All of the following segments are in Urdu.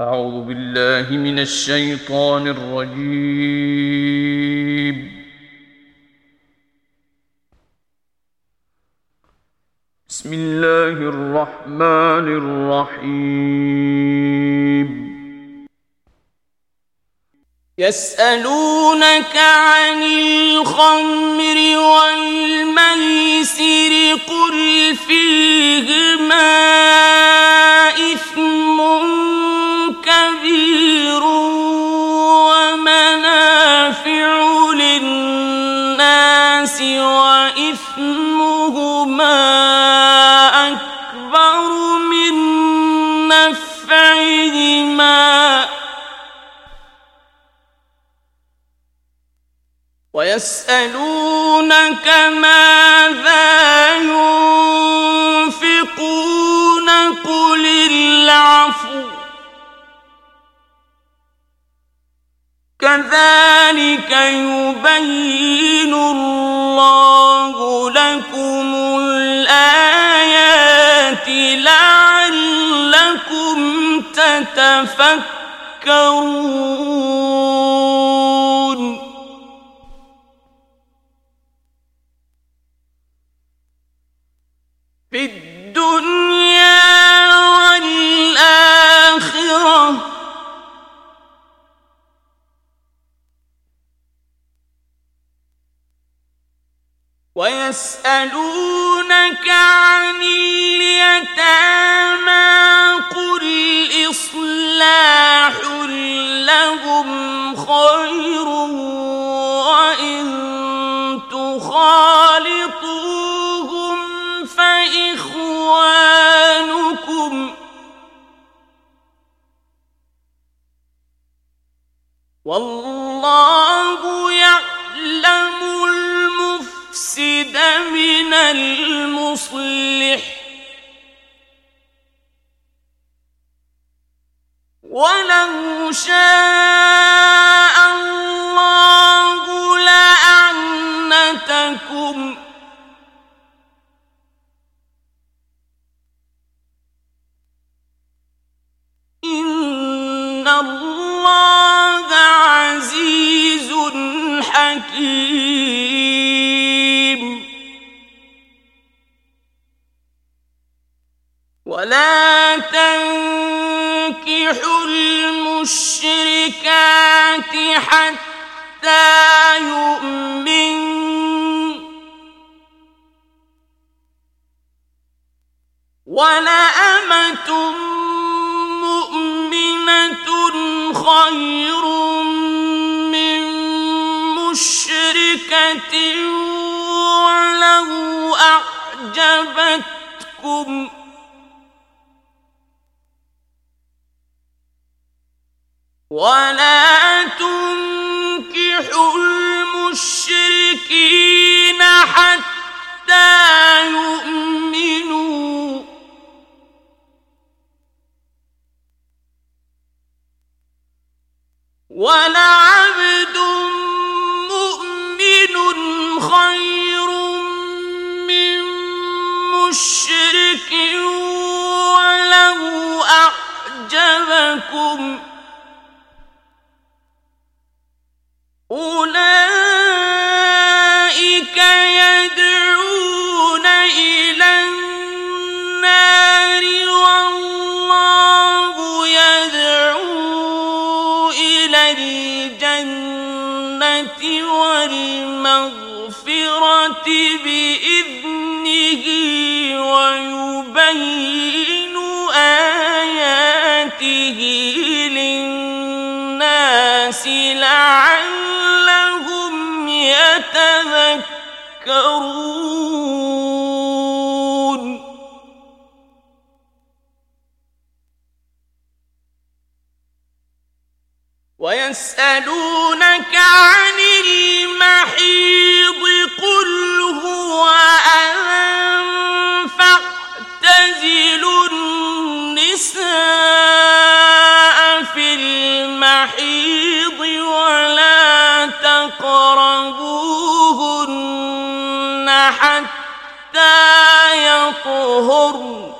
أعوذ بالله من الشيطان الرجيم. بسم الله الرحمن الرحيم. يسألونك عن الخمر والميسر قل فيهما إثم كبير ومنافع للناس وإثمهما أكبر من نفعهما. ويسألونك ماذا ينفقون قل العفو كذلك يبين الله لكم الآيات لعلكم تتفكرون ويسألونك عن اليتامى قل إصلاح لهم خير وإن تخالطوهم فإخوانكم والله المفسد من المصلح ولو شاء ولا تنكحوا المشركات حتى يؤمن. ولأمة مؤمنة خير من مشركة ولو أعجبتكم ولا تنكحوا المشركين حتى يؤمنوا ولعبد مؤمن خير من مشرك ولو أعجبكم آياته للناس لعلهم يتذكرون ويسألونك عن المحيض قل هو أذى حتى يطهرن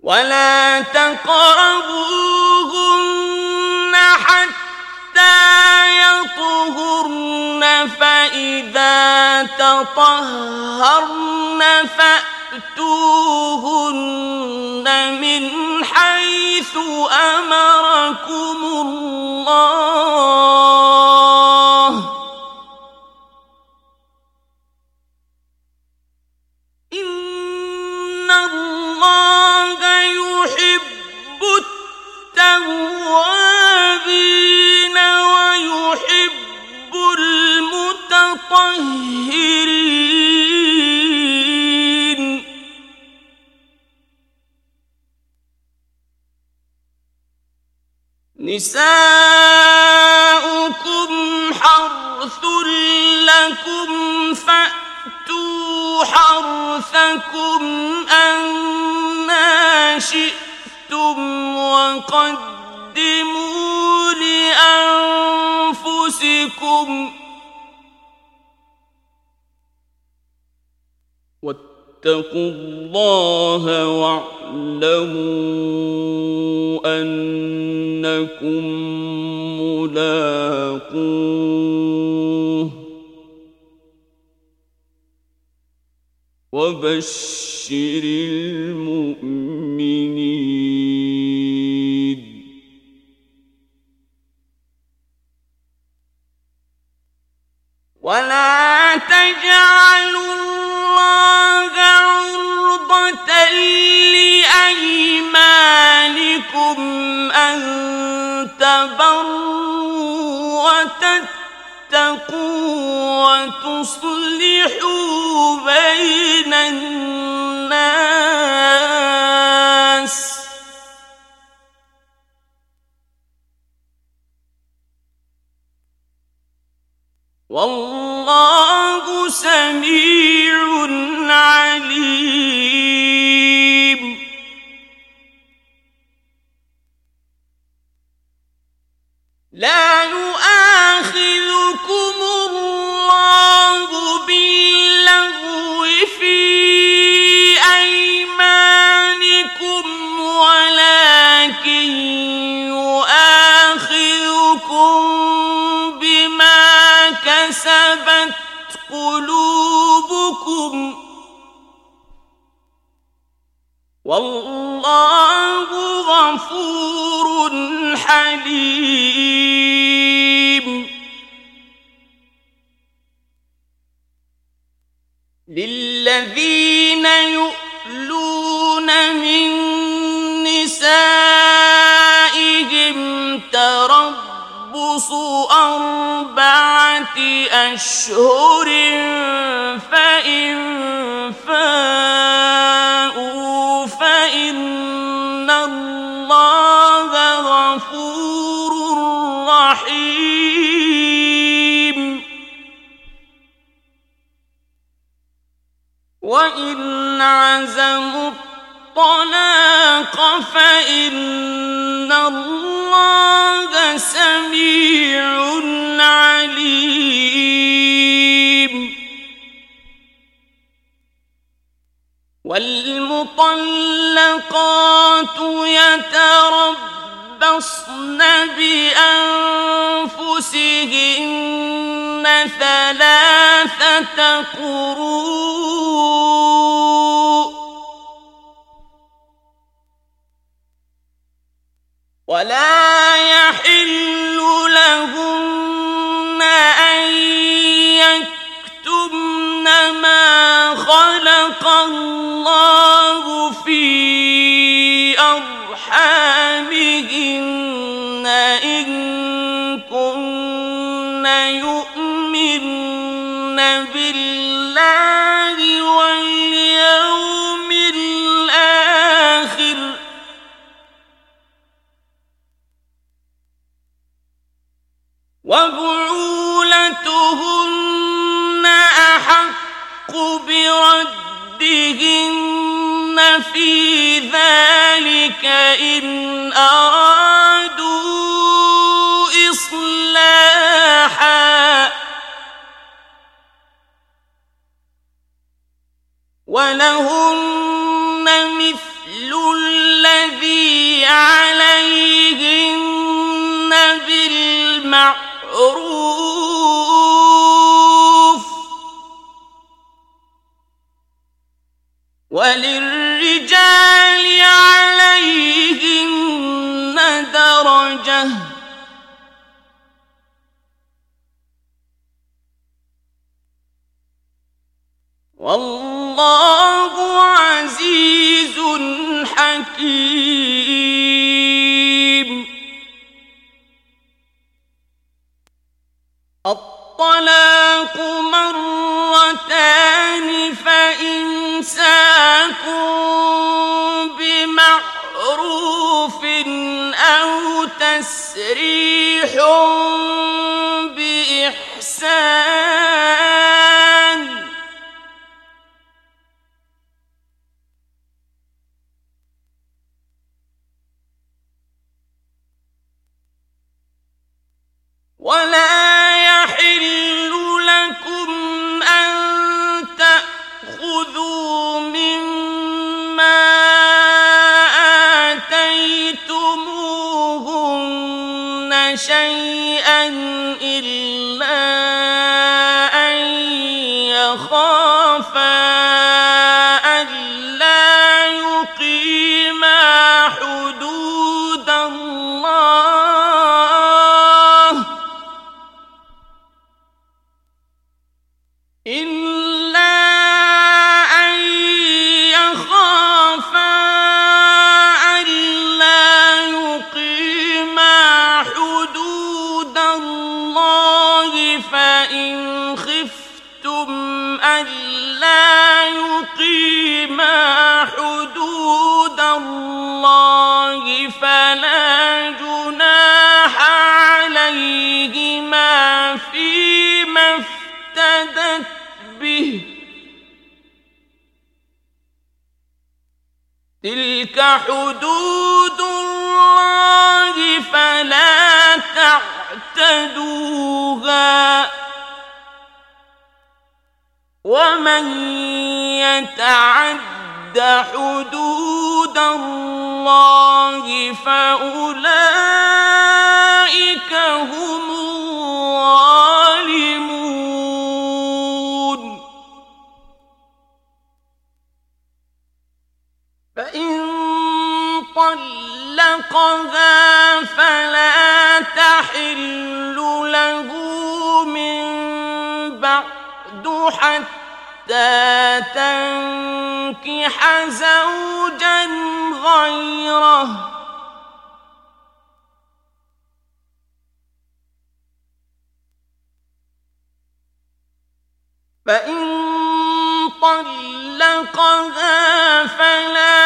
ولا تقربوهن حتى يطهرن فإذا تطهرن فأتوهن من حيث أمركم الله. نساؤكم حرث لكم فأتوا حرثكم أنا شئتم وقدموا لأنفسكم واتقوا فاتقوا الله واعلموا أنكم ملاقوه وبشر المؤمنين وتتقوا وتصلحوا بين الناس والله سميع عليم كسبت قلوبكم والله غفور حليم. للذين يؤلون من نسائهم تربص أربعة أشهر فإن فاءوا فإن الله غفور رحيم وإن عزموا الطلاق فإن الله سميع عليم. والمطلقات يتربصن بأنفسهن ثلاثة قروء ولا يحل لهن أن يكتمن ما خلق الله وبعولتهن أحق بردهن في ذلك إن أرادوا إصلاحا ولهن مثل الذي عليهن وللرجال عليهن درجة. والله عزيز حكيم. الطلاق مرتان فإمساك بمعروف أو تسريح ألا يقيما حدود الله فلا جناح عليهما فيما افتدت به. تلك حدود الله فلا تعتدوها. ومن يتعد حدود الله فأولئك هم الظالمون. فإن طلقها فلا تحل له من بعد حتى تنكح زوجا غيره. فإن طلقها فلا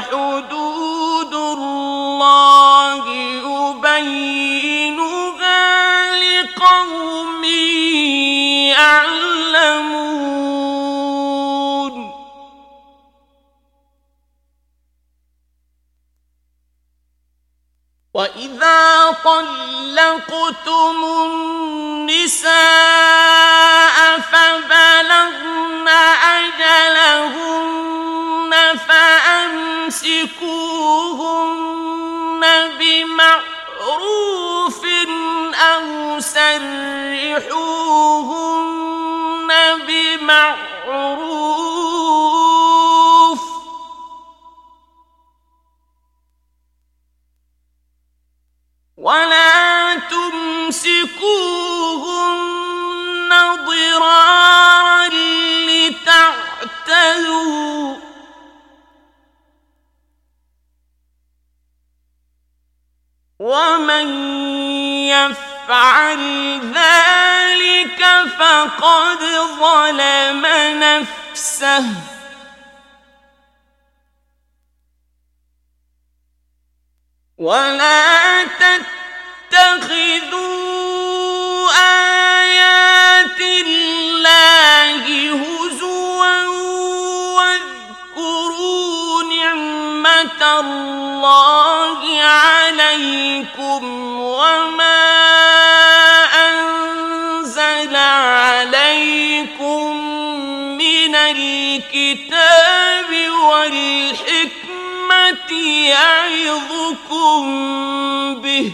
حدود الله يبينها لقوم يعلمون. وإذا طلقتم النساء تمسكوهن ضرارا لتعتدوا. ومن يفعل ذلك فقد ظلم نفسه. ولا تتخذوا الله عليكم وما أنزل عليكم من الكتاب والحكمة يعظكم به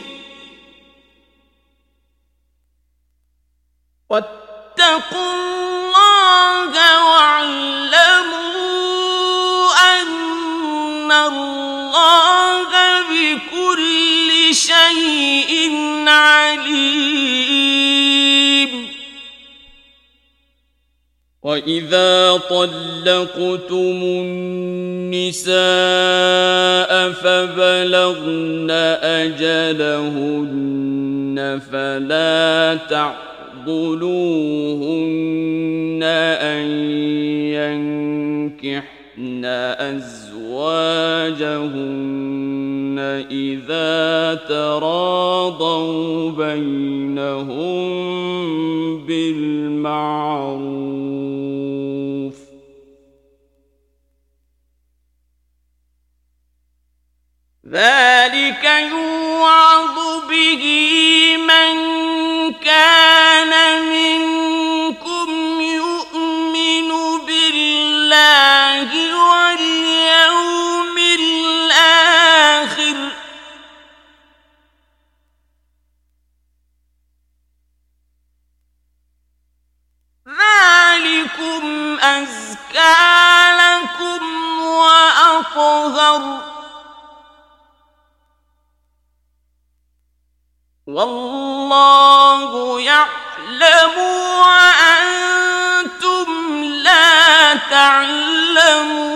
واتقوا الله واعلموا أن الله بكل شيء عليم. وإذا طلقتم النساء فبلغن أجلهن فلا تعضلوهن أن ينكحن أزواجهن إذا تراضوا بينهم بالمعروف ذلك يوعظ به من كان منكم أزكى لكم وأطهر والله يعلم وأنتم لا تعلمون